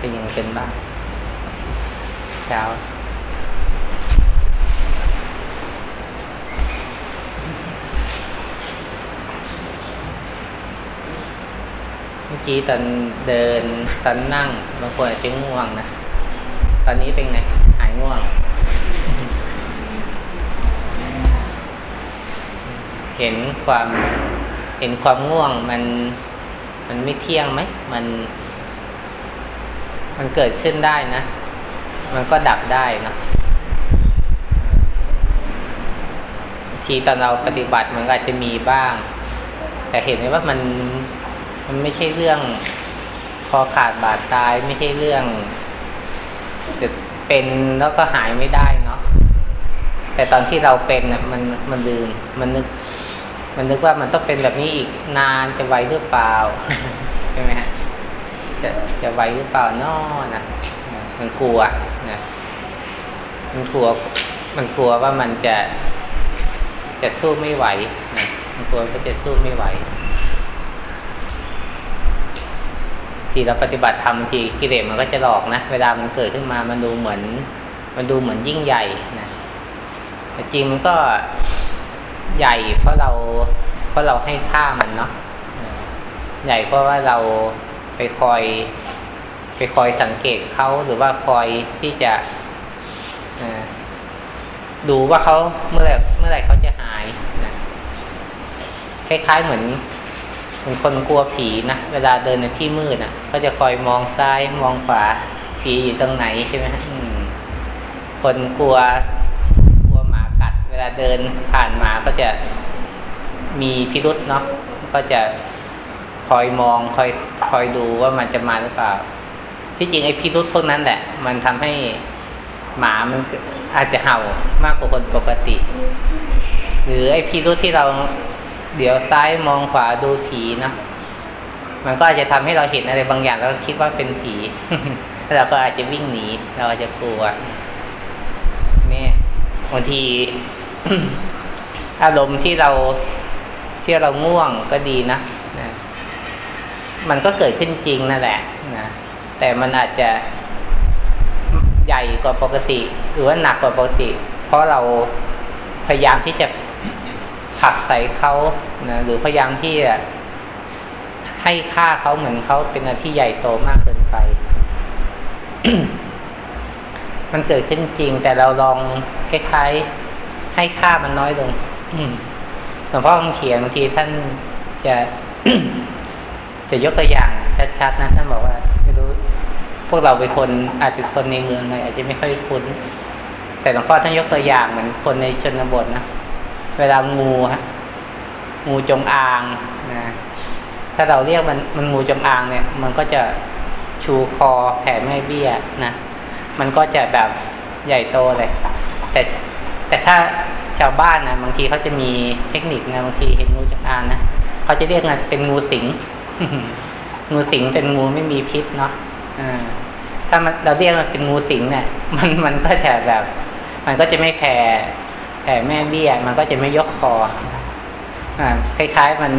เป็นยังไงกันบ้างเช้าเมื่อกี้ตอนเดินตอนนั่งบางคนอาจจะง่วงนะ ตอนนี้เป็นไง หายง่วง เห็นความเห็นความง่วงมันมันไม่เที่ยงไหม มัน มันเกิดขึ้นได้นะ มันก็ดับได้นะบางทีตอนเราปฏิบัติมันก็อาจจะมีบ้าง แต่เห็นไหมว่ามันมันไม่ใช่เรื่องคอขาดบาดตายไม่ใช่เรื่องจะเป็นแล้วก็หายไม่ได้เนาะแต่ตอนที่เราเป็นน่ะมันมันลืมมันนึก มันนึกว่ามันต้องเป็นแบบนี้อีกนานจะไวหรือเปล่าใช่ไหมฮะ จะจะไวหรือเปล่าน้อนะมันกลัวนะมันกลัว มันกลัวว่ามันจะจะสู้ไม่ไหวนะมันกลัวว่าจะสู้ไม่ไหว ที่เราปฏิบัติธรรมทีกิเลสมันก็จะหลอกนะเวลามันเกิดขึ้นมามันดูเหมือน มันดูเหมือนยิ่งใหญ่นะแต่จริงมันก็ใหญ่เพราะเรา เพราะเราให้ค่ามันเนาะใหญ่เพราะว่าเรา ไปคอย ไปคอยสังเกตเขาหรือว่าคอยที่จะดูว่าเขาเมื่อไหร่เมื่อไหร่เขาจะหายนะคล้ายๆเหมือนเหมือนคนกลัวผีนะเวลาเดินในที่มืดนะก็จะคอยมองซ้ายมองขวาผีอยู่ตรงไหนใช่ไหมอืมคนกลัวกลัวหมากัด เวลาเดินผ่านหมาก็จะมีพิรุษเนาะก็จะ คอยมองคอยคอยดูว่ามันจะมาหรือเปล่า ที่จริงไอ้พิรุษพวกนั้นแหละ มันทำให้หมามันอาจจะเห่ามากกว่าคนปกติ หรือไอ้พิรุษที่เราเดี๋ยวซ้ายมองขวาดูผีนะมันก็อาจจะทำให้เราเห็นอะไรบางอย่างแล้วคิดว่าเป็นผีเราก็อาจจะวิ่งหนี เราอาจจะกลัวนี่บางทีอารมณ์ที่เราที่เราง่วงก็ดีนะ มันก็เกิดขึ้นจริงนั่นแหละนะแต่มันอาจจะใหญ่กว่าปกติ หรือว่าหนักกว่าปกติ เพราะเราพยายามที่จะผลักใส่เขานะหรือพยายามที่จะให้ค่าเขาเหมือนเขาเป็นอะไรที่ใหญ่โตมากเกินไป มันเกิดขึ้นจริง แต่เราลองคล้ายๆให้ค่ามันน้อยลงหลวงพ่อเขียนบางทีท่านจะ จะยกตัวอย่างชัดๆนะท่านบอกว่าไม่รู้ พวกเราเป็นคนอาจจะคนในเมืองเลยอาจจะไม่ค่อยคุ้น แต่หลวงพ่อท่านยกตัวอย่างเหมือนคนในชนบทนะเวลางูฮะงูจงอางนะถ้าเราเรียกมันมันงูจงอางเนี่ย มันก็จะชูคอแผ่แม่เบี้ยนะมันก็จะแบบใหญ่โตเลย แต่แต่ถ้าชาวบ้านนะบางทีเขาจะมีเทคนิคนะบางทีเห็นงูจงอางนะเขาจะเรียกมันเป็นงูสิง งูสิงเป็นงูไม่มีพิษเนาะถ้ามันเราเรียกมันเป็นงูสิงเนี่ย มันมันก็จะแบบ มันก็จะไม่แผ่แผ่แม่เบี้ย มันก็จะไม่ยกคออ่าคล้ายๆมัน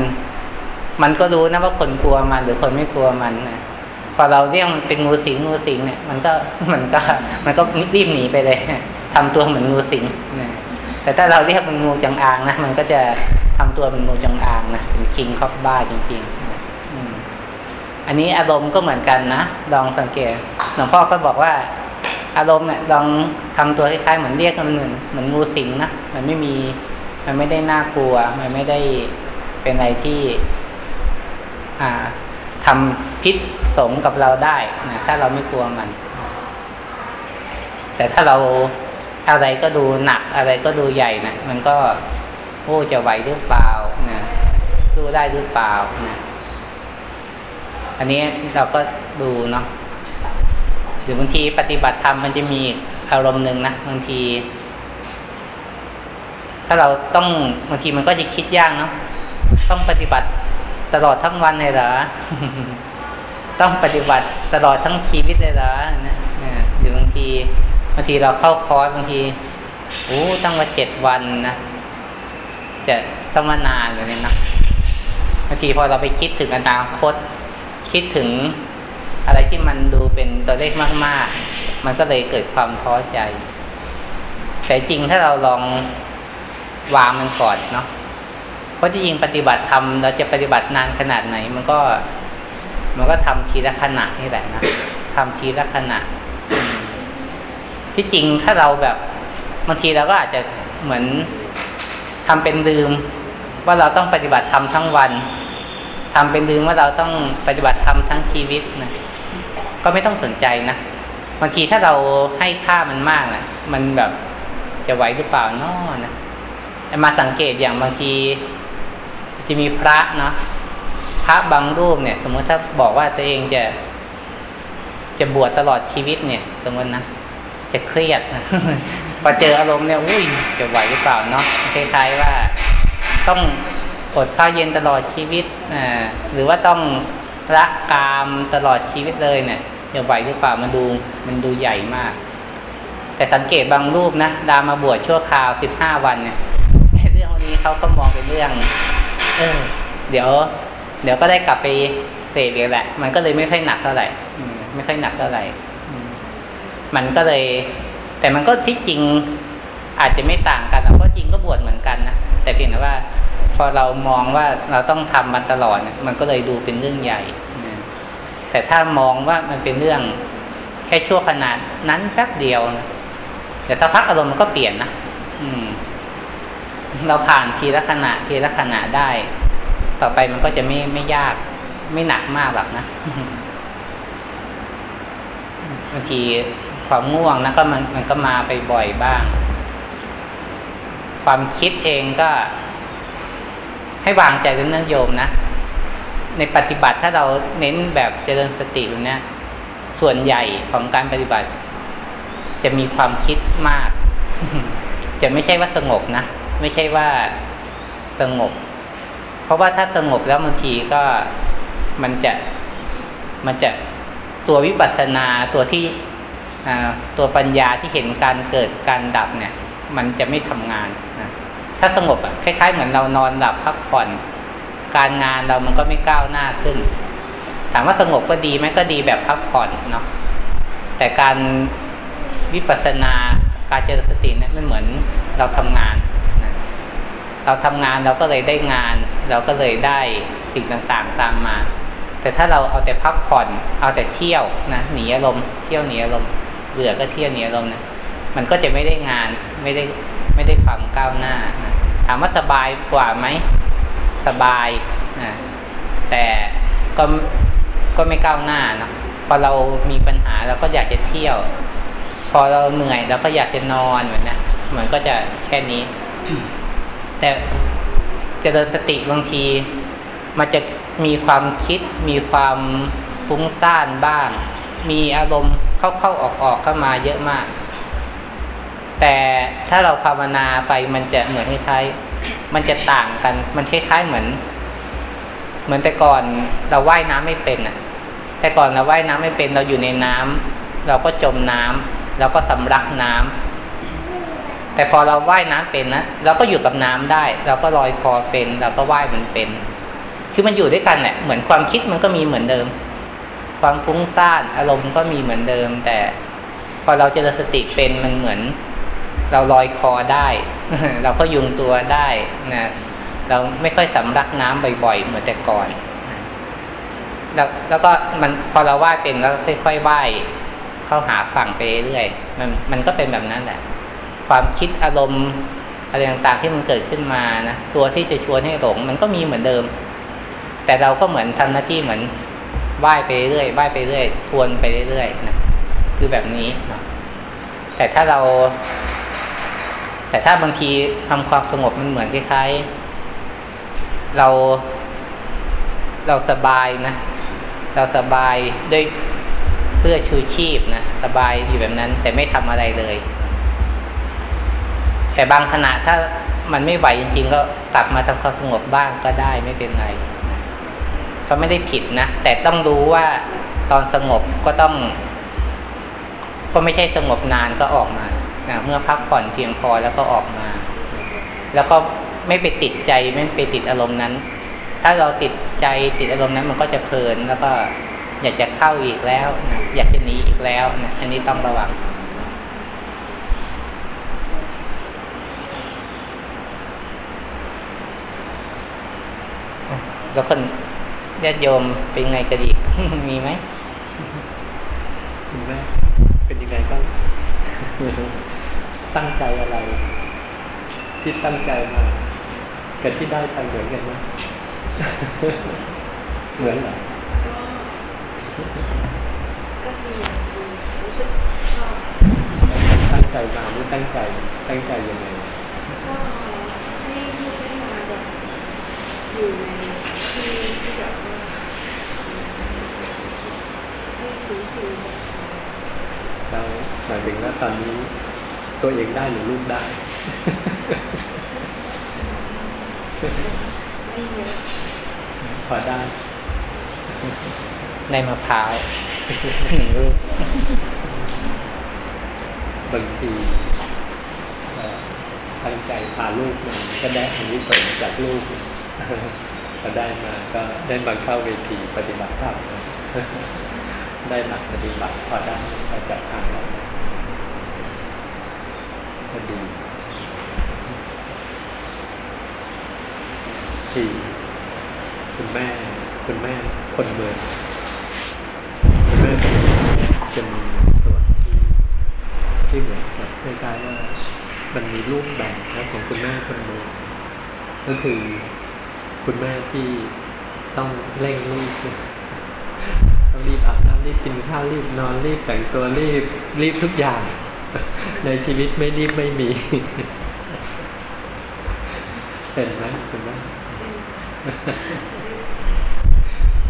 มันก็รู้นะว่าคนกลัวมัน หรือคนไม่กลัวมันนะพอเราเรียกมันเป็นงูสิงงูสิงเนี่ย มันก็มันก็ มันก็รีบหนีไปเลยทำตัวเหมือนงูสิงนะแต่ถ้าเราเรียกมันงูจงอางนะมันก็จะทำตัวเป็นงูจงอางนะเป็นคิงคอบบ้าจริง ๆ อันนี้อารมณ์ก็เหมือนกันนะลองสังเกตหลวงพ่อก็บอกว่า อารมณ์เนี่ยลองทำตัวคล้ายๆเหมือนเรียกมันเหมือนเหมือนงูสิงนะมันไม่มีมันไม่ได้น่ากลัว มันไม่ได้เป็นอะไรที่ อ่าทำพิษสมกับเราได้นะถ้าเราไม่กลัวมัน แต่ถ้าเราอะไรก็ดูหนักอะไรก็ดูใหญ่นะมันก็โอ้จะไหวหรือเปล่านะสู้ได้หรือเปล่านะ อันนี้เราก็ดูเนาะหรือบางทีปฏิบัติธรรมมันจะมีอารมณ์หนึ่งนะบางที ถ้าเราต้องบางทีมันก็จะคิดยากเนาะต้องปฏิบัติตลอดทั้งวันเลยเหรอต้องปฏิบัติตลอดทั้งชีวิตเลยเหรอนะหรือบางทีบางทีเราเข้าคอร์สบางทีโอ้ตั้งมาเจ็ดวันนะจะต้องมานานเลยนะบางทีพอเราไปคิดถึงอนาคต คิดถึงอะไรที่มันดูเป็นตัวเลขมาก ๆ มันก็เลยเกิดความท้อใจ แต่จริงถ้าเราลองวางมันก่อนเนาะเพราะจริงปฏิบัติธรรมเราจะปฏิบัตินานขนาดไหน มันก็ มันก็ทำทีละขณะนี่แหละนะทำทีละขณะ ที่จริงถ้าเราแบบบางทีเราก็อาจจะเหมือนทำเป็นลืม ว่าเราต้องปฏิบัติธรรมทั้งวัน ทำเป็นลืมว่าเราต้องปฏิบัติธรรมทั้งชีวิตนะก็ไม่ต้องสนใจนะบางทีถ้าเราให้ค่ามันมากนะมันแบบจะไหวหรือเปล่านาะนะมาสังเกตอย่างบางทีจะมีพระเนาะพระบางรูปเนี่ย สมมติถ้าบอกว่าตัวเองจะจะบวชตลอดชีวิตเนี่ย สมมตินะจะเครียดพอเจออารมณ์เนี่ยอุ้ยจะไหวหรือเปล่าเนาะคล้ายๆว่าต้อง อดข้าวเย็นตลอดชีวิตอ่าหรือว่าต้องละกามตลอดชีวิตเลยเนี่ยจะไหวหรือเปล่ามันดูมันดูใหญ่มาก แต่สังเกตบางรูปนะดามาบวชชั่วคราวสิบห้าวันเนี่ยเรื่องนี้เขาก็มองเป็นเรื่อง เออเดี๋ยว เดี๋ยวก็ได้กลับไปเสพอีกแหละ มันก็เลยไม่ค่อยหนักเท่าไหร่ไม่ค่อยหนักเท่าไหร่มันก็เลย แต่มันก็ที่จริงอาจจะไม่ต่างกันเพราะจริงก็บวชเหมือนกันนะแต่เพียงแต่ว่า พอเรามองว่าเราต้องทำมันตลอดเนี่ยมันก็เลยดูเป็นเรื่องใหญ่แต่ถ้ามองว่ามันเป็นเรื่องแค่ชั่วขนาดนั้นแป๊บเดียวนะแต่สักพักอารมณ์มันก็เปลี่ยนนะอืม เราผ่านทีละขณะทีละขณะได้ ต่อไปมันก็จะไม่ไม่ยาก ไม่หนักมากหรอกนะบางทีความง่วงนะก็มันมันก็มาไปบ่อยบ้าง ความคิดเองก็ ให้วางใจเรื่องโยมนะ ในปฏิบัติถ้าเราเน้นแบบเจริญสติเนี่ยส่วนใหญ่ของการปฏิบัติ จะมีความคิดมาก จะไม่ใช่ว่าสงบนะ ไม่ใช่ว่าสงบ เพราะว่าถ้าสงบแล้วบางทีก็มันจะมันจะตัววิปัสสนาตัวที่ตัวปัญญาที่เห็นการเกิดการดับเนี่ย มันจะไม่ทำงาน ถ้าสงบอะคล้ายๆ เหมือนเรานอนหลับพักผ่อน การงานเรามันก็ไม่ก้าวหน้าขึ้น ถามว่าสงบก็ดีไหมก็ดีแบบพักผ่อนเนาะแต่การวิปัสสนาการเจริญสติเนี่ยมันเหมือนเราทำงานนะเราทำงานเราก็เลยได้งาน เราก็เลยได้สิ่งต่างๆตามมา แต่ถ้าเราเอาแต่พักผ่อน เอาแต่เที่ยวนะหนีอารมณ์เที่ยวหนีอารมณ์เบื่อก็เที่ยวหนีอารมณ์นะมันก็จะไม่ได้งานไม่ได้ไม่ได้ความก้าวหน้านะ ถามว่าสบายกว่าไหมสบายนะแต่ก็ก็ไม่ก้าวหน้าเนาะพอเรามีปัญหาเราก็อยากจะเที่ยว พอเราเหนื่อยเราก็อยากจะนอนเหมือนนะมันก็จะแค่นี้ แต่เจริญสติบางที มันจะมีความคิด มีความฟุ้งซ่านบ้าง มีอารมณ์เข้าๆออกๆเข้ามาเยอะมาก แต่ถ้าเราภาวนาไปมันจะเหมือนคล้ายๆมันจะต่างกัน มันคล้ายๆเหมือน เหมือนแต่ก่อนเราว่ายน้ำไม่เป็นอะ แต่ก่อนเราว่ายน้ำไม่เป็น เราอยู่ในน้ำเราก็จมน้ำเราก็สำลักน้ำแต่พอเราว่ายน้ำเป็นนะเราก็อยู่กับน้ำได้ เราก็ลอยคอเป็น เราก็ว่ายมันเป็น คือมันอยู่ด้วยกันแหละเหมือนความคิดมันก็มีเหมือนเดิม ความฟุ้งซ่านอารมณ์ก็มีเหมือนเดิม แต่พอเราเจริญสติเป็นมันเหมือน เราลอยคอได้ เราก็ยุงตัวได้นะเราไม่ค่อยสำลักน้ำบ่อยๆ เหมือนแต่ก่อน แล้วแล้วก็มันพอเราว่ายเป็นแล้วค่อยๆว่ายเข้าหาฝั่งไปเรื่อยมันมันก็เป็นแบบนั้นแหละ ความคิดอารมณ์อะไรต่างๆที่มันเกิดขึ้นมานะตัวที่จะชวนให้หลง มันก็มีเหมือนเดิม แต่เราก็เหมือนทำหน้าที่เหมือนว่ายไปเรื่อยว่ายไปเรื่อยทวนไปเรื่อยนะคือแบบนี้นะแต่ถ้าเรา แต่ถ้าบางทีทำความสงบมันเหมือนคล้ายๆ เราเราสบายนะ เราสบายด้วยเสื้อชูชีพนะสบายอยู่แบบนั้น แต่ไม่ทำอะไรเลย แต่บางขณะถ้ามันไม่ไหวจริง ๆ ก็กลับมาทำความสงบบ้างก็ได้ไม่เป็นไรก็ไม่ได้ผิดนะ แต่ต้องรู้ว่าตอนสงบก็ต้อง ก็ไม่ใช่สงบนานก็ออกมา เมื่อพักผ่อนเพียงพอแล้วก็ออกมา แล้วก็ไม่ไปติดใจไม่ไปติดอารมณ์นั้น ถ้าเราติดใจติดอารมณ์นั้นมันก็จะเพลินแล้วก็อยากจะเข้าอีกแล้วนะอยากจะหนีอีกแล้วนะอันนี้ต้องระวังแล้วคนญาติโยมเป็นไงกันอีกมีไหมคุณแม่เป็นยังไงบ้าง ตั้งใจอะไร ที่ตั้งใจมากับที่ได้ไปเหมือนกันไหมเหมือนเหรอก็คือรู้สึกชอบตั้งใจมาไม่ตั้งใจ ตั้งใจยังไงก็ให้ลูกได้มาแบบอยู่ในที่ที่แบบว่าให้คุ้นชินแบบแล้วหมายถึงว่าตอนนี้ ตัวเองได้หรือลูกได้ไม่เยอะพอได้ ในมะพร้าวหนึ่งลูกบางทีเอ่อตั้งใจพาลูกมาก็ได้อันนี้สงส์จากลูกพอได้มาก็ได้มาเข้าเวทีปฏิบัติธรรมได้หลักปฏิบัติพอได้พอจับทางได้ก็ ดีที่คุณแม่คุณแม่คนเมืองคุณแม่เมืองจะมีส่วนที่ที่เหมือนกับคล้ายๆว่ามันมีรูปแบบนะของคุณแม่คนหนึ่งก็คือคุณแม่ที่ต้องเร่งลูกเนี่ยต้องรีบอาบน้ำรีบกินข้าวรีบนอนรีบแต่งตัวรีบรีบทุกอย่าง ในชีวิตไม่รีบไม่มีเป็นไหมคุณแม่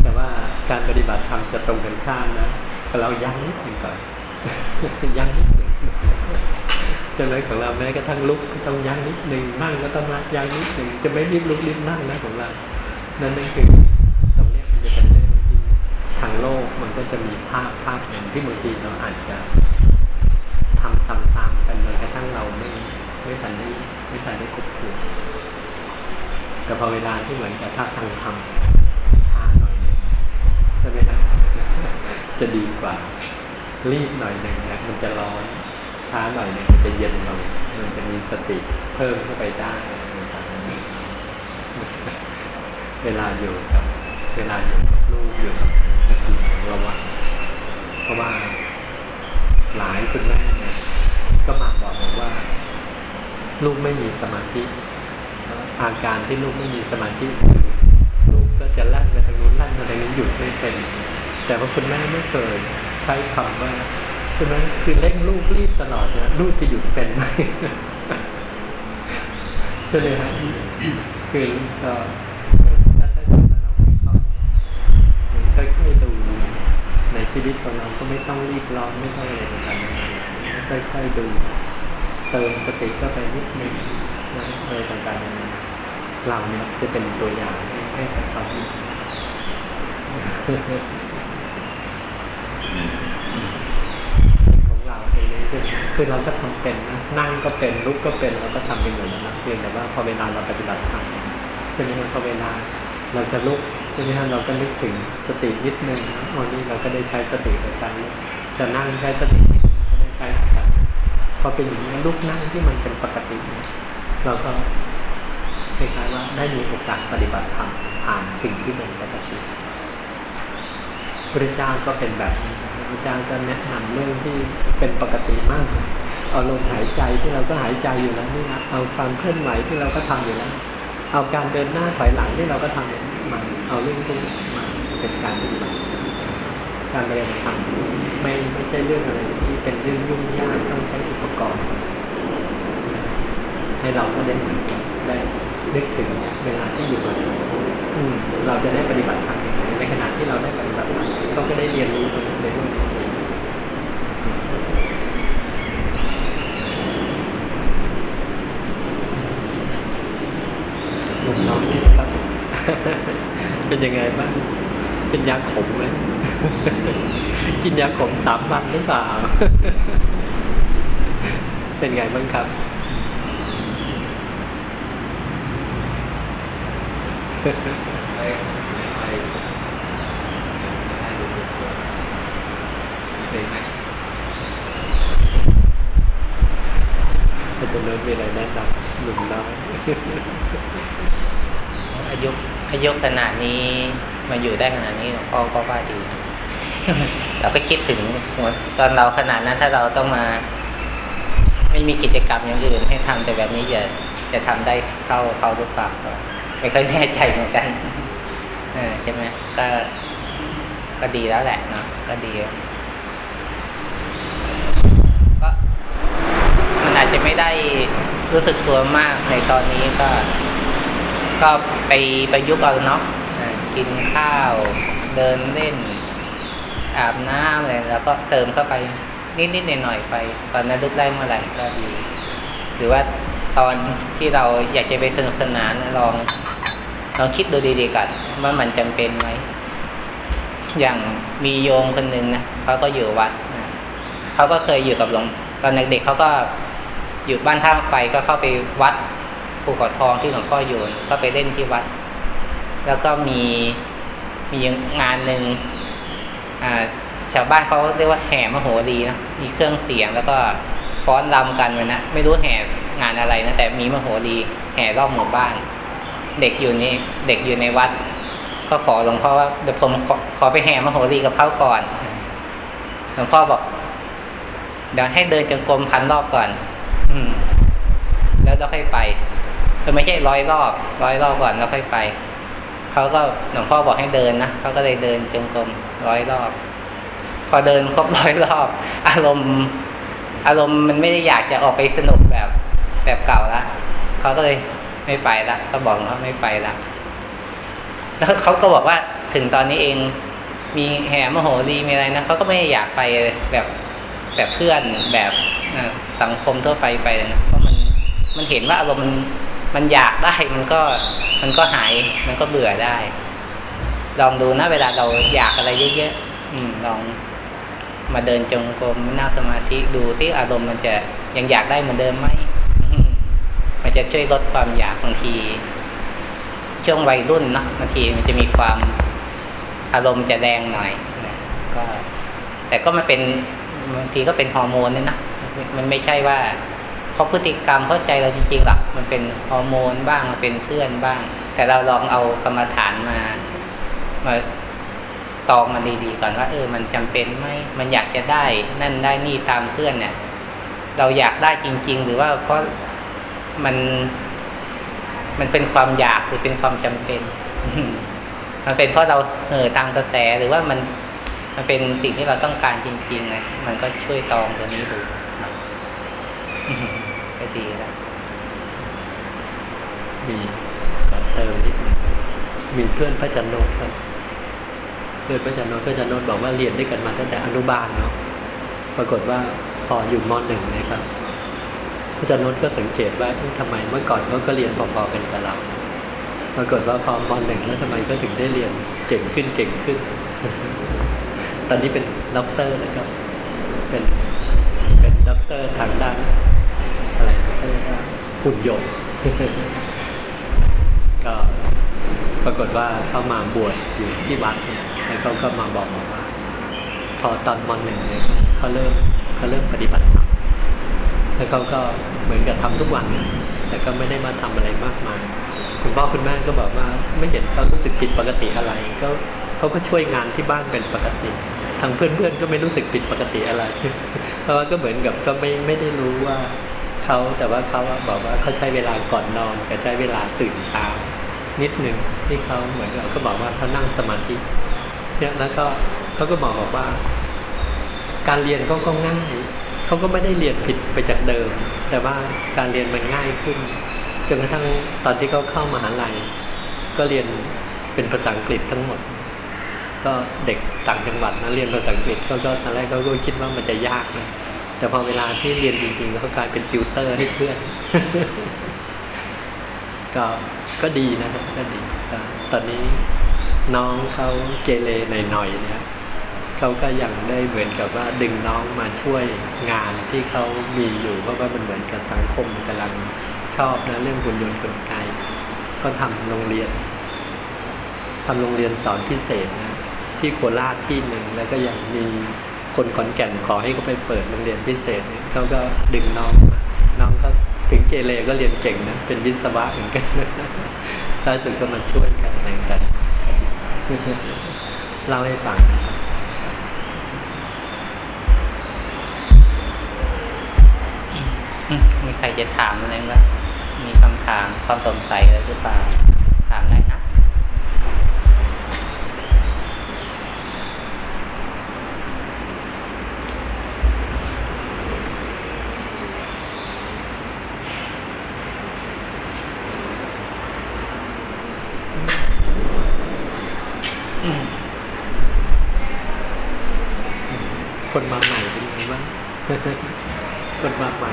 แต่ว่าการปฏิบัติธรรมจะตรงกันข้ามนะเรายั้งนิดหนึ่งก่อนยั้งนิดหนึ่งใช่ไหมของเราแม้กระทั่งลุกก็ต้องยั้งนิดหนึ่งนั่งก็ต้องยั้งนิดหนึ่งจะไม่รีบลุกรีบนั่งนะของเรา นั่นนั่นคือตรงนี้มันจะเป็นเรื่องที่ทางโลกมันก็จะมีภาพภาพหนึ่งที่บางทีเราอาจจะทำตามตามๆกันโดยกระ ทั่งเราไม่ไม่ทันได้ไม่ทันได้ควบคุมแต่พอเวลาที่เหมือนกับถ้าทางธรรมช้าหน่อยนึงใช่ไหมครับจะดีกว่า รีบหน่อยหนึ่งนะมันจะร้อนช้าหน่อยหนึ่งมันจะเย็นลงมันจะมีสติเพิ่มเข้าไปได้เวลาอยู่กับเวลาอยู่กับลูกอยู่กับนาทีระวังเพราะว่าหลายคุณแม่เนี่ย ก็มาบอกผมว่า ลูกไม่มีสมาธิอาการที่ลูกไม่มีสมาธิลูกก็จะลั่นไปทางนู้นลั่นไปทางนี้หยุดไม่เป็น แต่ว่าคุณแม่ไม่เคยใช้คำว่าคุณแม่คือเร่งลูกรีบตลอดเนี่ยลูกจะหยุดเป็นไหมใช่ไหมฮะคือก็ถ้าถ้าเกิดว่าราค่อยๆค่อยๆดูในชีวิตของเราก็ไม่ต้องรีบร้อนไม่ต้องอะไรต่างๆ ค่อยๆดูเติมสติเข้าไปนิดนึงนะอะไรต่างๆเรานี่จะเป็นตัวอย่างให้กับเขาของเราเองนี่คือคือเราก็ทำเป็นนะนั่งก็เป็นลุกก็เป็นเราก็ทำเป็นอยู่แล้วนะเพียงแต่ว่าพอเวลาเราปฏิบัติธรรมใช่ไหมครับพอเวลาเราจะลุกใช่ไหมครับเราก็นึกถึงสตินิดนึงนะวันนี้เราก็ได้ใช้สติในการจะนั่งใช้สติ พอเป็นอย่างนี้ลุกนั่งที่มันเป็นปกติเนี่ยเราก็คล้ายๆว่าได้มีโอกาสปฏิบัติธรรมผ่านสิ่งที่เป็นปกติพระเจ้าก็เป็นแบบนี้พระเจ้าก็แนะนำเรื่องที่เป็นปกติมาก เอาลมหายใจที่เราก็หายใจอยู่แล้วนี่นะเอาความเคลื่อนไหวที่เราก็ทำอยู่แล้ว เอาการเดินหน้าถอยหลังที่เราก็ทำอยู่มาเอาเรื่องพวกนี้มาเป็นการปฏิบัติการปฏิบัติธรรมไม่ไม่ใช่เรื่องอะไรที่ เป็นเรื่องยุ่งยากต้องใช้อุปกรณ์ ให้เราก็ได้เหมือนกันได้นึกถึงเวลาที่อยู่กับอืมเราจะได้ปฏิบัติธรรมในขณะที่เราได้ปฏิบัติธรรมเราก็ได้เรียนรู้ตรงนี้ด้วยลุงน้องครับเป็นยังไงบ้าง เป็นยาขมไหม กินยาขมสามวันหรือเปล่า เป็นไงบ้างครับ อาจารย์น้ตมีอะไรแนะนำหนุ่มน้อยอายุอายุขนาดนี้มาอยู่ได้ขนาดนี้หลวงพ่อก็ว่าดี เราก็คิดถึงตอนเราขนาดนั้นถ้าเราต้องมา ไม่มีกิจกรรมอย่างอื่น ให้ทำแต่แบบนี้จะจะทำได้เข้าเข้าหรือเปล่าก็ไม่ค่อยแน่ใจเหมือนกันใช่ไหมก็ก็ดีแล้วแหละเนาะก็ดีก็มันอาจจะไม่ได้รู้สึกตัวมากในตอนนี้ก็ ก็ไปประยุกต์เอาเนาะกินข้าวเดินเล่น อาบน้ำอะไรแล้วก็เติมเข้าไปนิดๆหน่อยๆไป ตอนนั้นลุกได้เมื่อไหร่ก็ดี หรือว่าตอนที่เราอยากจะไปสนุกสนานลองลองคิดดูดีๆก่อนว่ามันจำเป็นไหมอย่างมีโยมคนหนึ่งนะเขาก็อยู่วัดนะเขาก็เคยอยู่กับหลวงตอนเด็กๆเขาก็อยู่บ้านท่าไฟก็เข้าไปวัดภูเขาทองที่หลวงพ่ออยู่ก็ไปเล่นที่วัด แล้วก็มีมีงานหนึ่ง ชาวบ้านเขาเรียกว่าแห่มโหรีนะมีเครื่องเสียงแล้วก็ฟ้อนรำกันเลยนะไม่รู้แห่งานอะไรนะแต่มีมโหรีแห่รอบหมู่บ้าน เด็กอยู่นี่เด็กอยู่ในวัด ก็ขอหลวงพ่อว่าเดี๋ยวผมขอขอไปแห่มโหรีกับเขาก่อนหลวงพ่อบอกเดี๋ยวให้เดินจงกรมพันรอบก่อน อืม แล้วเราค่อยไปไม่ใช่ร้อยรอบ ร้อยรอบก่อนแล้วค่อยไป เขาก็หลวงพ่อบอกให้เดินนะเขาก็เลยเดินจงกรมร้อยรอบ พอเดินครบร้อยรอบ อารมณ์ อารมณ์มันไม่ได้อยากจะออกไปสนุกแบบแบบเก่าละเขาก็เลยไม่ไปละเขาบอกเขาไม่ไปละแล้วเขาก็บอกว่าถึงตอนนี้เองมีแห่มโหรีมีอะไรนะเขาก็ไม่อยากไปแบบแบบเพื่อนแบบสังคมทั่วไปไปนะเพราะมันมันเห็นว่าอารมณ์มัน มันอยากได้มันก็มันก็หาย มันก็เบื่อได้ ลองดูนะเวลาเราอยากอะไรเยอะๆอืม ลองมาเดินจงกรมนั่งสมาธิดูที่อารมณ์มันจะยังอยากได้เหมือนเดิมไหมมมันจะช่วยลดความอยากบางที ช่วงวัยรุ่นเนาะบางทีมันจะมีความอารมณ์จะแรงหน่อยนะก็ แต่ก็มันเป็นบางทีก็เป็นฮอร์โมนเนี่ยนะมันไม่ใช่ว่า เพราะพฤติกรรมเข้าใจเราจริงๆหรอกมันเป็นฮอร์โมนบ้างมันเป็นเพื่อนบ้าง แต่เราลองเอากรรมฐานมามาตองมันดีๆก่อนว่าเออมันจำเป็นไหมมันอยากจะได้ นั่นได้นี่ตามเพื่อนเนี่ย เราอยากได้จริง ๆ หรือว่าเพราะมัน มันเป็นความอยากหรือเป็นความจำเป็น มันเป็นเพราะเราเออตามกระแสหรือว่ามันมันเป็นสิ่งที่เราต้องการจริงๆนะมันก็ช่วยตองตัวนี้ดู ดีแล้วมีขอเติมนิดนึงมีเพื่อนพระจันโนครับเพื่อนพระจันโนพระจันโนบอกว่าเรียนด้วยกันมาตั้งแต่อนุบาลเนาะปรากฏว่าพออยู่มหนึ่งนะครับ พระจันโนก็สังเกตว่าเอ๊ะทำไมเมื่อก่อนเขาก็เรียนพอๆกันกับเราปรากฏว่าพอมหนึ่งแล้วทำไมก็ถึงได้เรียนเก่งขึ้นเก่งขึ้น ตอนนี้เป็นด็อกเตอร์นะครับ เป็นเป็นด็อกเตอร์ทางด้าน หุ่นยนต์ก็ปรากฏว่าเข้ามาบวชอยู่ที่วัดเนี่ยแล้วเขาก็มาบอกว่า พอตอนมหนึ่งเนี่ยเขาเริ่มเขาเริ่มปฏิบัติธรรมแล้วเขาก็เหมือนกับทำทุกวัน แต่ก็ไม่ได้มาทำอะไรมากมาย คุณพ่อคุณแม่ก็บอกว่า ไม่เห็นเขารู้สึกผิดปกติอะไร ก็เขาก็ช่วยงานที่บ้านเป็นปกติ ทางเพื่อนๆก็ไม่รู้สึกผิดปกติอะไร เพราะว่าก็เหมือนกับก็ไม่ไม่ได้รู้ว่า เขาแต่ว่าเขาบอกว่าเขาใช้เวลาก่อนนอนกับใช้เวลาตื่นเช้า นิดหนึ่งที่เขาเหมือนกับเขาบอกว่าเขานั่งสมาธิเนี่ยแล้วก็เขาก็บอกบอกว่า การเรียนเขาก็ง่ายเขาก็ไม่ได้เรียนผิดไปจากเดิม แต่ว่าการเรียนมันง่ายขึ้นจนกระทั่งตอนที่เขาเข้ามหาลัย ก็เรียนเป็นภาษาอังกฤษทั้งหมด ก็เด็กต่างจังหวัดนะเรียนภาษาอังกฤษเขาก็ตอนแรกเขาก็คิดว่ามันจะยากนะ แต่พอเวลาที่เรียนจริงๆเขากลายเป็นติวเตอร์ให้เพื่อนก็ก็ดีนะครับก็ดีตอนนี้น้องเขาเกเรหน่อยๆเนี่ยเขาก็ยังได้เหมือนกับว่าดึงน้องมาช่วยงานที่เขามีอยู่เพราะว่ามันเหมือนกับสังคมกำลังชอบนะเรื่องหุ่นยนต์กลไกก็ทำโรงเรียนทำโรงเรียนสอนพิเศษนะที่โคราชที่หนึ่งแล้วก็ยังมี คนขอนแก่นขอให้เขาไปเปิดโรงเรียนพิเศษเขาก็ดึงน้องมาน้องก็ถึงเกเรก็เรียนเก่งนะเป็นวิศวะเหมือนกันล่าสุดก็มาช่วยกันอะไรกันเล่าให้ฟังนะครับอืมมีใครจะถามอะไรบ้างมีคำถามความสงสัยอะไรหรือเปล่า ถามได้นะ อืม คนมาใหม่เป็นยังไงบ้าง คนมาใหม่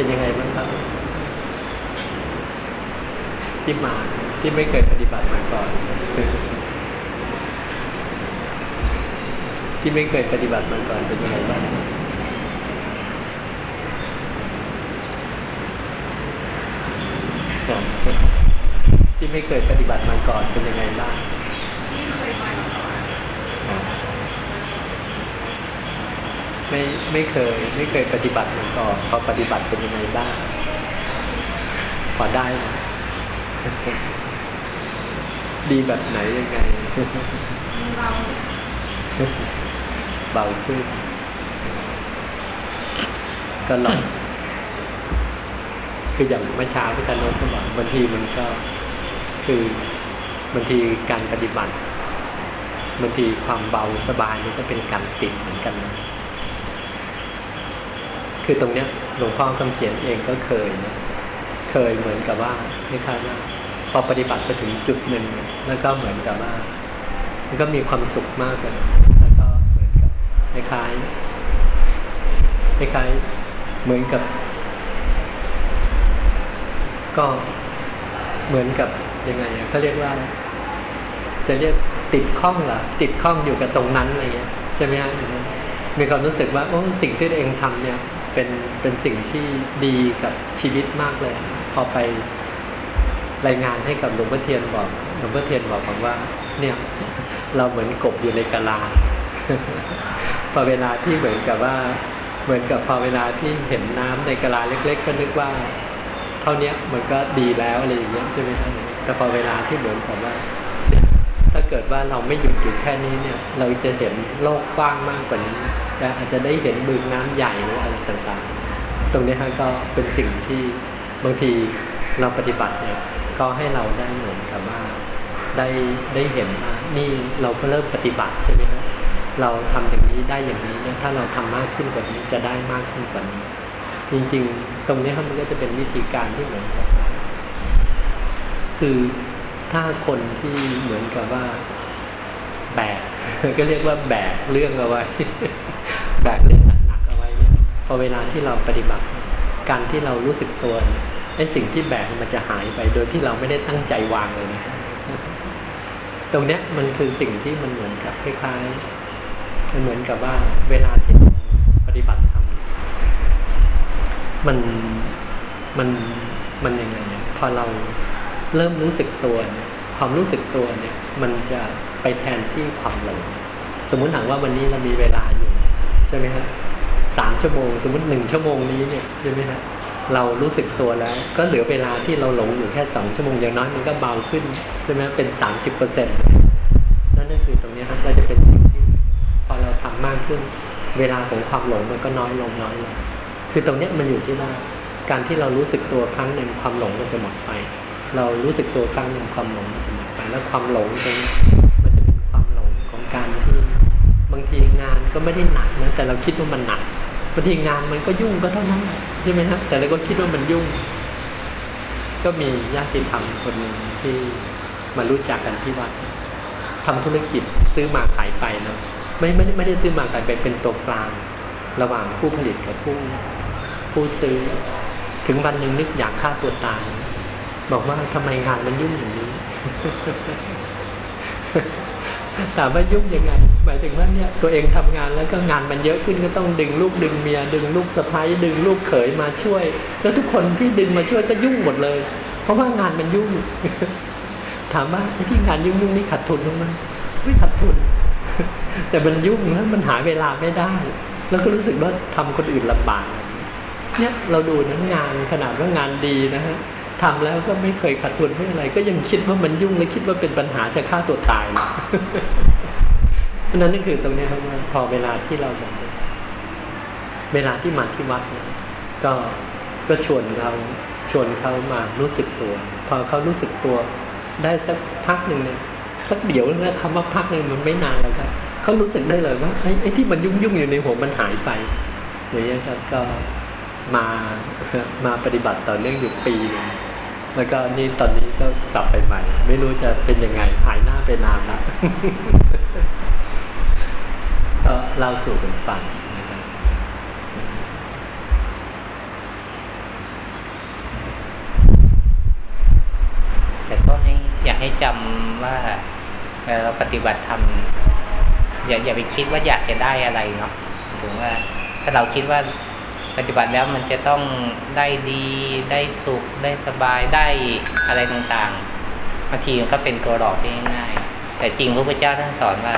เป็นยังไงบ้างครับที่มาที่ไม่เคยปฏิบัติมาก่อน ที่ไม่เคยปฏิบัติมาก่อนเป็นยังไงบ้างที่ไม่เคยปฏิบัติมาก่อนเป็นยังไงบ้าง ที่เคยมาก่อน ไม่ไม่เคย ไม่เคยปฏิบัติมาก่อนพอปฏิบัติเป็นยังไงบ้างพอได้ไหมดีแบบไหนยังไงเราเบาขึ้นก็ลองคืออย่างเมื่อเช้าพี่จันโนตก็บอกบางทีมันก็คือบางทีการปฏิบัติบางทีความเบาสบายมันก็เป็นการติดเหมือนกันนะ คือตรงเนี้ยหลวงพ่อคำเขียนเองก็เคยนะเคยเหมือนกับว่าคล้ายๆว่าพอปฏิบัติไปถึงจุดหนึ่งแล้วก็เหมือนกับว่ามันก็มีความสุขมากเลยแล้วก็เหมือนกับคล้ายๆคล้ายๆเหมือนกับ ก็เหมือนกับยังไงเขาเรียกว่า จะเรียกติดข้องเหรอติดข้องอยู่กับตรงนั้นอะไรเงี้ยใช่ไหมฮะมีความรู้สึกว่าโอ้สิ่งที่ตัวเองทำเนี่ย เป็นเป็นสิ่งที่ดีกับชีวิตมากเลย พอไปรายงานให้กับหลวงพ่อเทียนบอกหลวงพ่อเทียนบอกผมว่า เนี่ย เราเหมือนกบอยู่ในกะลาพอเวลาที่เหมือนกับว่า เหมือนกับพอเวลาที่เห็นน้ำในกะลาเล็ก ๆ ก็นึกว่า เท่าเนี้ยมันก็ดีแล้วอะไรอย่างเงี้ยใช่ไหมครับแต่พอเวลาที่เหมือนกับว่าถ้าเกิดว่าเราไม่หยุดอยู่แค่นี้เนี่ย เราจะเห็นโลกกว้างมากกว่านี้ อาจจะได้เห็นบึงน้ำใหญ่หรืออะไรต่างๆ ตรงนี้ฮะก็เป็นสิ่งที่บางทีเราปฏิบัติเนี่ยก็ให้เราได้เหมือนกับว่าได้ได้เห็นว่านี่เราก็เริ่มปฏิบัติใช่ไหมครับเราทำอย่างนี้ได้อย่างนี้นี่ยถ้าเราทำมากขึ้นกว่านี้จะได้มากขึ้นกว่านี้ จริงๆ ตรงนี้ครับมันก็จะเป็นวิธีการที่เหมือนกับคือถ้าคนที่เหมือนกับว่าแบกก็เรียกว่าแบกเรื่องเอาไว้ แบกเรื่องหนักๆเอาไว้เนี่ยพอเวลาที่เราปฏิบัติ การที่เรารู้สึกตัวไอ้สิ่งที่แบกมันจะหายไปโดยที่เราไม่ได้ตั้งใจวางเลยนะตรงเนี้ยมันคือสิ่งที่มันเหมือนกับคล้ายๆมันเหมือนกับว่าเวลาที่ปฏิบัติธรรมมันมันมันยังไงเนี่ยพอเราเริ่มรู้สึกตัวเนี่ยความรู้สึกตัวเนี่ย มันจะไปแทนที่ความหลงสมมุติถามว่าวันนี้เรามีเวลา ใช่ไหมครับสามชั่วโมง สมมติหนึ่งชั่วโมงนี้เนี่ยใช่ไหมครับเรารู้สึกตัวแล้ว ก็เหลือเวลาที่เราหลงอยู่แค่สองชั่วโมงอย่างน้อยมันก็เบาขึ้นใช่ไหมเป็นสามสิบเปอร์เซ็นต์นั่นก็คือตรงนี้ครับเราจะเป็นสิ่งที่พอเราทำมากขึ้น เวลาของความหลงมันก็น้อยลงน้อยลงคือตรงนี้มันอยู่ที่ว่าการที่เรารู้สึกตัวครั้งหนึ่งความหลงมันจะหมดไป เรารู้สึกตัวครั้งหนึ่งความหลงมันจะหมดไป แล้วความหลงตรง ก็ไม่ได้หนักนะแต่เราคิดว่ามันหนักบางทีงานมันก็ยุ่งก็เท่านั้นใช่ไหมครับแต่เราก็คิดว่ามันยุ่ง ก็มีญาติธรรมคนหนึ่งที่มารู้จักกันที่วัดทำธุรกิจซื้อมาขายไปนะไม่ไม่ได้ไม่ได้ซื้อมาขายไปเป็นตัวกลาง ระหว่างผู้ผลิตกับผู้ผู้ซื้อ ถึงวันหนึ่งนึกอยากฆ่าตัวตายบอกว่าทำไมงานมันยุ่งอย่างนี้ ถามว่ายุ่งยังไง หมายถึงว่าเนี่ยตัวเองทำงานแล้วก็งานมันเยอะขึ้นก็ต้องดึงลูกดึงเมีย ดึงลูกสะพ้ายดึงลูกเขยมาช่วย แล้วทุกคนที่ดึงมาช่วยก็ยุ่งหมดเลย เพราะว่างานมันยุ่ง ถามว่าที่งานยุ่งยุ่งนี่ขาดทุนหรือไม่ไม่ขาดทุน แต่มันยุ่งนะมันหาเวลาไม่ได้ แล้วก็รู้สึกว่าทำคนอื่นลำบากเนี่ยเราดูนะงานขนาดว่างานดีนะฮะ ทำแล้วก็ไม่เคยขาดทุนไม่อะไร ก็ยังคิดว่ามันยุ่งและคิดว่าเป็นปัญหาจะฆ่าตัวตายนะเพราะนั้นนั่นคือตรงนี้ครับว่าพอเวลาที่เราแบบเวลาที่มาที่วัดเนี่ยก็ก็ชวนเขาชวนเขามารู้สึกตัว พอเขารู้สึกตัวได้สักพักหนึ่งเนี่ยสักเดี๋ยวนะคำว่าพักหนึ่งมันไม่นานแล้วครับเขารู้สึกได้เลยว่าไอ้ไอ้ที่มันยุ่งยุ่งอยู่ในหัวมันหายไปอย่างนี้ครับก็มามาปฏิบัติต่อเนื่องอยู่ปีหนึง แล้วก็นี่ตอนนี้ก็กลับไปใหม่ ไม่รู้จะเป็นยังไงหายหน้าไปนานล้วก็เล่าสู่กันฟังนะครับแต่ก็ให้อยากให้จำว่าเวลาเราปฏิบัติธรรมอย่าอย่าไปคิดว่าอยากจะได้อะไรเนาะถึงว่า ถ้าเราคิดว่า ปฏิบัติแล้วมันจะต้องได้ดีได้สุขได้สบายได้อะไรต่างๆบางทีมันก็เป็นตัวหลอกได้ง่ายๆแต่จริงพระพุทธเจ้าท่านสอนว่า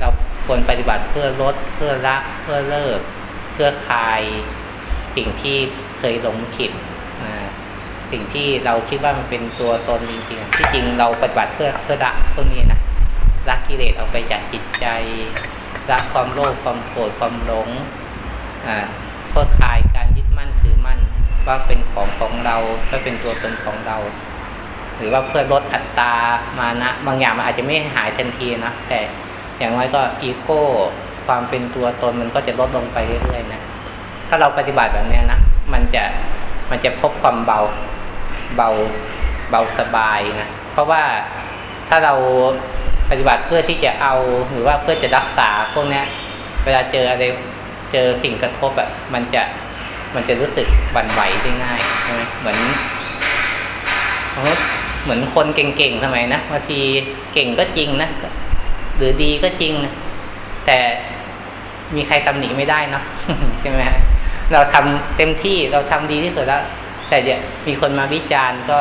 เราควรปฏิบัติเพื่อลดเพื่อละเพื่อเลิก เพื่อคลายสิ่งที่เคยหลงผิดสิ่งที่เราคิดว่ามันเป็นตัวตนจริงๆที่จริงเราปฏิบัติเพื่อเพื่อละพวกนี้นะละกิเลสออกไปจากจิตใจละความโลภความโกรธความหลง เพื่อคลายการยึดมั่นถือมั่น ว่าเป็นของของเราก็เป็นตัวตนของเรา หรือว่าเพื่อลดอัตตามานะ บางอย่างมันอาจจะไม่หายทันทีนะแต่อย่างน้อยก็อีโก้ความเป็นตัวตนมันก็จะลดลงไปเรื่อยๆนะถ้าเราปฏิบัติแบบนี้นะมันจะมันจะพบความเบาเบาเบาสบายนะเพราะว่าถ้าเราปฏิบัติเพื่อที่จะเอาหรือว่าเพื่อจะรักษาพวกนี้เวลาเจออะไร เจอสิ่งกระทบแบบมันจะมันจะรู้สึกหวั่นไหวได้ง่ายใช่ไหมเหมือนเหมือนคนเก่งๆสมัยนะบางทีเก่งก็จริงนะหรือดีก็จริงนะแต่มีใครตำหนิไม่ได้เนาะใช่ไหมเราทำเต็มที่เราทำดีที่สุดแล้ว แต่เดี๋ยมีคนมาวิจารณ์ก็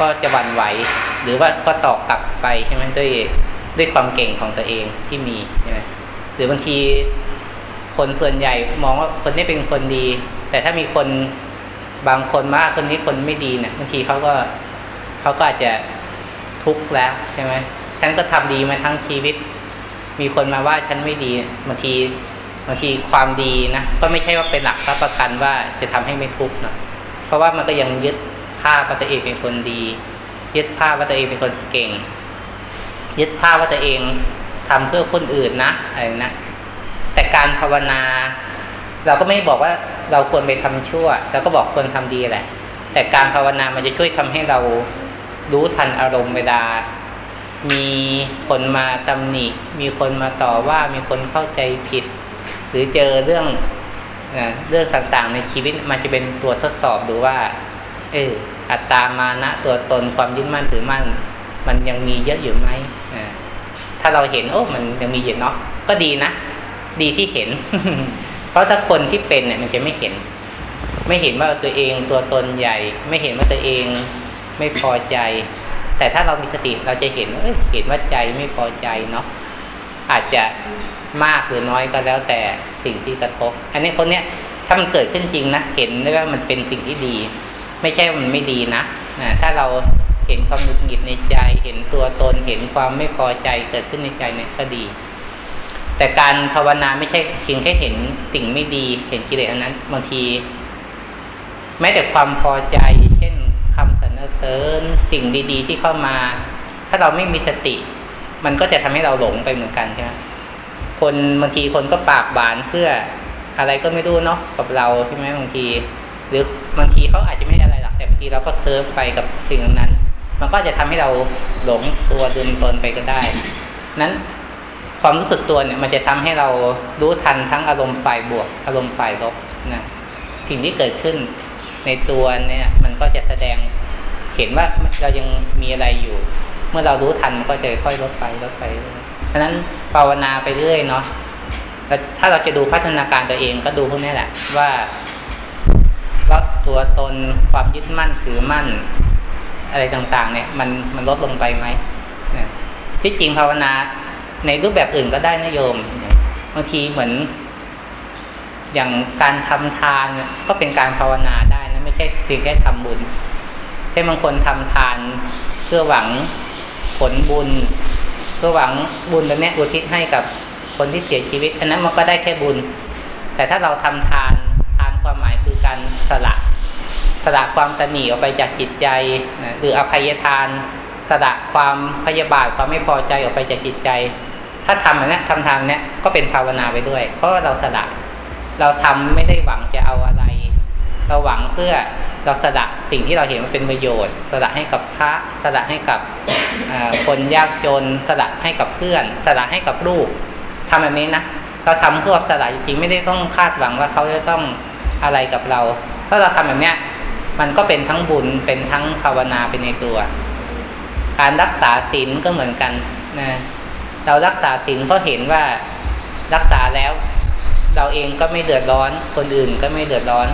ก็จะหวั่นไหว หรือว่าก็ตอบกลับไปใช่ไหมด้วยด้วยความเก่งของตัวเองที่มีใช่ไหมหรือบางที คนส่วนใหญ่มองว่าคนนี้เป็นคนดี แต่ถ้ามีคนบางคนว่าคนนี้คนไม่ดีเนี่ยบางทีเขาก็เขาก็อาจจะทุกข์แล้วใช่ไหมฉันก็ทำดีมาทั้งชีวิต มีคนมาว่าฉันไม่ดีบางทีบางทีความดีนะก็ไม่ใช่ว่าเป็นหลักรับประกันว่าจะทำให้ไม่ทุกข์เนาะเพราะว่ามันก็ยังยึดภาพว่าตัวเองเป็นคนดี ยึดภาพว่าตัวเองเป็นคนเก่ง ยึดภาพว่าตัวเองทำเพื่อคนอื่นนะอะไรนะ แต่การภาวนา เราก็ไม่บอกว่าเราควรไปทำชั่วเราก็บอกควรทำดีแหละ แต่การภาวนามันจะช่วยทำให้เรารู้ทันอารมณ์เวลา มีคนมาตำหนิ มีคนมาต่อว่า มีคนเข้าใจผิด หรือเจอเรื่องนะเรื่องต่างๆ ในชีวิตมันจะเป็นตัวทดสอบดูว่า เอออัตตามานะตัวตนความยึดมั่นถือมั่น มันยังมีเยอะอยู่ไหมถ้าเราเห็นโอ้มันยังมีเยอะเนาะก็ดีนะ ดีที่เห็น เพราะถ้าคนที่เป็นเนี่ย มันจะไม่เห็น ไม่เห็นว่าตัวเองตัวตนใหญ่ ไม่เห็นว่าตัวเองไม่พอใจ แต่ถ้าเรามีสติเราจะเห็นว่าเอ้ยเห็นว่าใจไม่พอใจเนาะอาจจะมากหรือน้อยก็แล้วแต่สิ่งที่กระทบ อันนี้คนเนี้ยถ้ามันเกิดขึ้นจริงนะเห็นได้ว่ามันเป็นสิ่งที่ดี ไม่ใช่มันไม่ดีนะนะถ้าเราเห็นความหงุดหงิดในใจ เห็นตัวตนเห็นความไม่พอใจเกิดขึ้นในใจเนี่ยก็ดี แต่การภาวนาไม่ใช่เพียงแค่เห็นสิ่งไม่ดี เห็นกิเลสอันนั้น บางที แม้แต่ความพอใจ เช่นคำสรรเสริญสิ่งดี ๆ ที่เข้ามา ถ้าเราไม่มีสติ มันก็จะทำให้เราหลงไปเหมือนกันใช่ไหมคนบางทีคนก็ปากบานเพื่ออะไรก็ไม่รู้เนาะกับเราใช่ไหมบางที หรือบางทีเขาอาจจะไม่อะไรหรอกแต่บางทีเราก็เคิร์ฟไปกับสิ่งนั้น มันก็จะทำให้เราหลงตัวลืมตนไปก็ได้ นั้น ความรู้สึกตัวเนี่ย มันจะทำให้เรารู้ทันทั้งอารมณ์ฝ่ายบวก อารมณ์ฝ่ายลบนะสิ่งที่เกิดขึ้นในตัวเนี่ย มันก็จะแสดงเห็นว่าเรายังมีอะไรอยู่ เมื่อเรารู้ทันมันก็จะค่อยลดไปลดไปเพราะนั้นภาวนาไปเรื่อยเนาะแล้วถ้าเราจะดูพัฒนาการตัวเองก็ดูพวกนี้แหละ ว่าว่าตัวตนความยึดมั่นถือมั่น อะไรต่างๆ เนี่ย มันมันลดลงไปไหมที่จริงภาวนา ในรูปแบบอื่นก็ได้นะโยมบางทีเหมือน อย่างการทำทานก็เป็นการภาวนาได้นะไม่ใช่เพียงแค่ทำบุญเช่นบางคนทำทานเพื่อหวังผลบุญ เพื่อหวังบุญแบบเนี้ยอุทิศให้กับคนที่เสียชีวิตอันนั้นมันก็ได้แค่บุญ แต่ถ้าเราทำทานทานความหมายคือการสละสละความตนีออกไปจากจิตใจนะหรืออภัยทานสละความพยาบาทความไม่พอใจออกไปจากจิตใจ ถ้าทำแบบนี้ทำทานเนี้ยก็เป็นภาวนาไปด้วย เพราะว่าเราสละเราทำไม่ได้หวังจะเอาอะไร เราหวังเพื่อเราสละสิ่งที่เราเห็นว่าเป็นประโยชน์ สละให้กับพระสละให้กับคนยากจนสละให้กับเพื่อน สละให้กับลูกทำแบบนี้นะเราทำเพื่อสละจริงๆไม่ได้ต้องคาดหวังว่าเขาจะต้องอะไรกับเรา ถ้าเราทำแบบเนี้ยมันก็เป็นทั้งบุญเป็นทั้งภาวนาเป็นในตัว การรักษาศีลก็เหมือนกันนะ เรารักษาศีลเพราะเห็นว่ารักษาแล้ว เราเองก็ไม่เดือดร้อน คนอื่นก็ไม่เดือดร้อน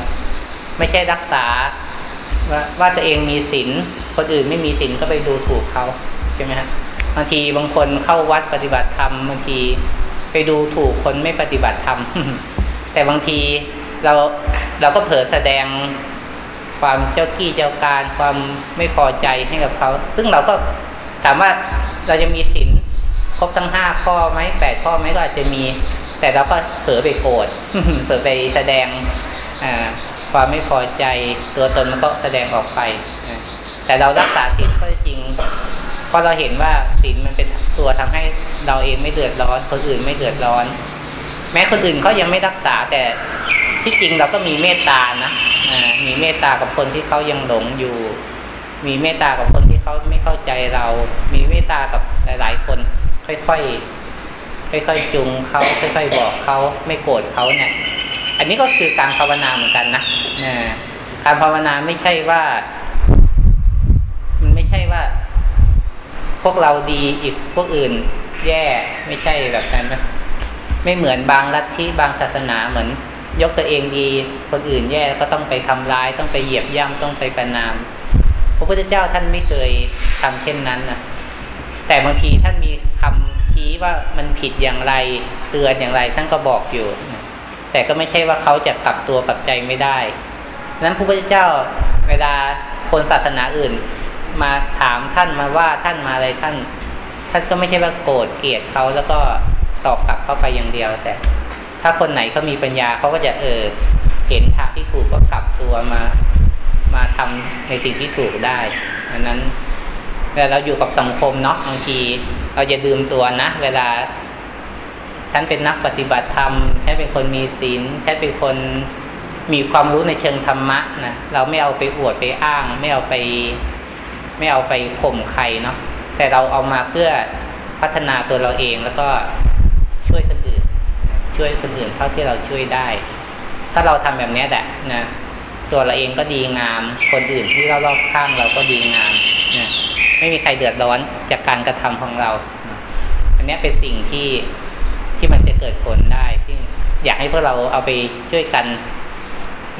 ไม่ใช่รักษา ว่าว่าตัวเองมีศีลคนอื่นไม่มีศีลก็ไปดูถูกเขาใช่ไหมฮะบางทีบางคนเข้าวัดปฏิบัติธรรมบางทีไปดูถูกคนไม่ปฏิบัติธรรมแต่บางทีเราเราก็เผลอแสดงความเจ้ากี้เจ้าการความไม่พอใจให้กับเขา ซึ่งเราก็ถามว่าเราจะมีศีล ครบทั้งห้าข้อไหมแปดข้อไหมก็อาจจะมี แต่เราก็เผลอไปโกรธเผลอไปแสดงความไม่พอใจตัวตนมันก็แสดงออกไป แต่เรารักษาศีลก็จริงเพราะเราเห็นว่าศีลมันเป็นตัวทำให้เราเองไม่เดือดร้อน คนอื่นไม่เดือดร้อน แม้คนอื่นเขายังไม่รักษาแต่ที่จริงเราก็มีเมตตานะมีเมตตากับคนที่เขายังหลงอยู่ มีเมตตากับคนที่เขาไม่เข้าใจเรา มีเมตตากับหลาย ๆ คน ค่อยๆค่อยๆจูงเขาค่อยๆบอกเขาไม่โกรธเขาเนี่ย อันนี้ก็คือการภาวนาเหมือนกันนะอ่าการภาวนาไม่ใช่ว่า มันไม่ใช่ว่า พวกเราดีอีกพวกอื่น แย่ไม่ใช่แบบนั้นนะไม่เหมือนบางลัทธิบางศาสนาเหมือน ยกตัวเองดีคนอื่นแย่ก็ต้องไปทำร้าย ต้องไปเหยียบย่ำต้องไปประนาม พระพุทธเจ้าท่านไม่เคยทำเช่นนั้นนะแต่บางทีท่านมี คำชี้ว่ามันผิดอย่างไรเตือนอย่างไรท่านก็บอกอยู่ แต่ก็ไม่ใช่ว่าเขาจะกลับตัวกลับใจไม่ได้นั้นพระพุทธเจ้าเวลาคนศาสนาอื่น มาถามท่านมาว่าท่านมาอะไรท่าน ท่านก็ไม่ใช่ว่าโกรธเกลียดเขาแล้วก็ตอบกลับเข้าไปอย่างเดียว แต่ ถ้าคนไหนเขามีปัญญาเขาก็จะเออเห็นทางที่ถูกก็กลับตัวมา มาทำในสิ่งที่ถูกได้อันนั้น เวลาเราอยู่กับสังคมเนาะบางที เราจะดื่มตัวนะ เวลา ฉันเป็นนักปฏิบัติธรรมฉันเป็นคนมีศีลฉันเป็นคนมีความรู้ในเชิงธรรมะนะเราไม่เอาไปอวดไปอ้าง ไม่เอาไป ไม่เอาไปข่มใครเนาะแต่เราเอามาเพื่อพัฒนาตัวเราเองแล้วก็ช่วยคนอื่น ช่วยคนอื่นเท่าที่เราช่วยได้ ถ้าเราทำแบบนี้แหละนะตัวเราเองก็ดีงาม คนอื่นที่เรารอบข้างเราก็ดีงามนะ ไม่มีใครเดือดร้อนจากการกระทำของเรา อันนี้เป็นสิ่งที่ที่มันจะเกิดผลได้ที่อยากให้พวกเราเอาไปช่วยกัน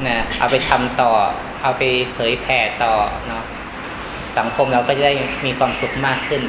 นะเอาไปทำต่อ เอาไปเผยแผ่ต่อเนาะสังคมเราก็จะได้มีความสุขมากขึ้น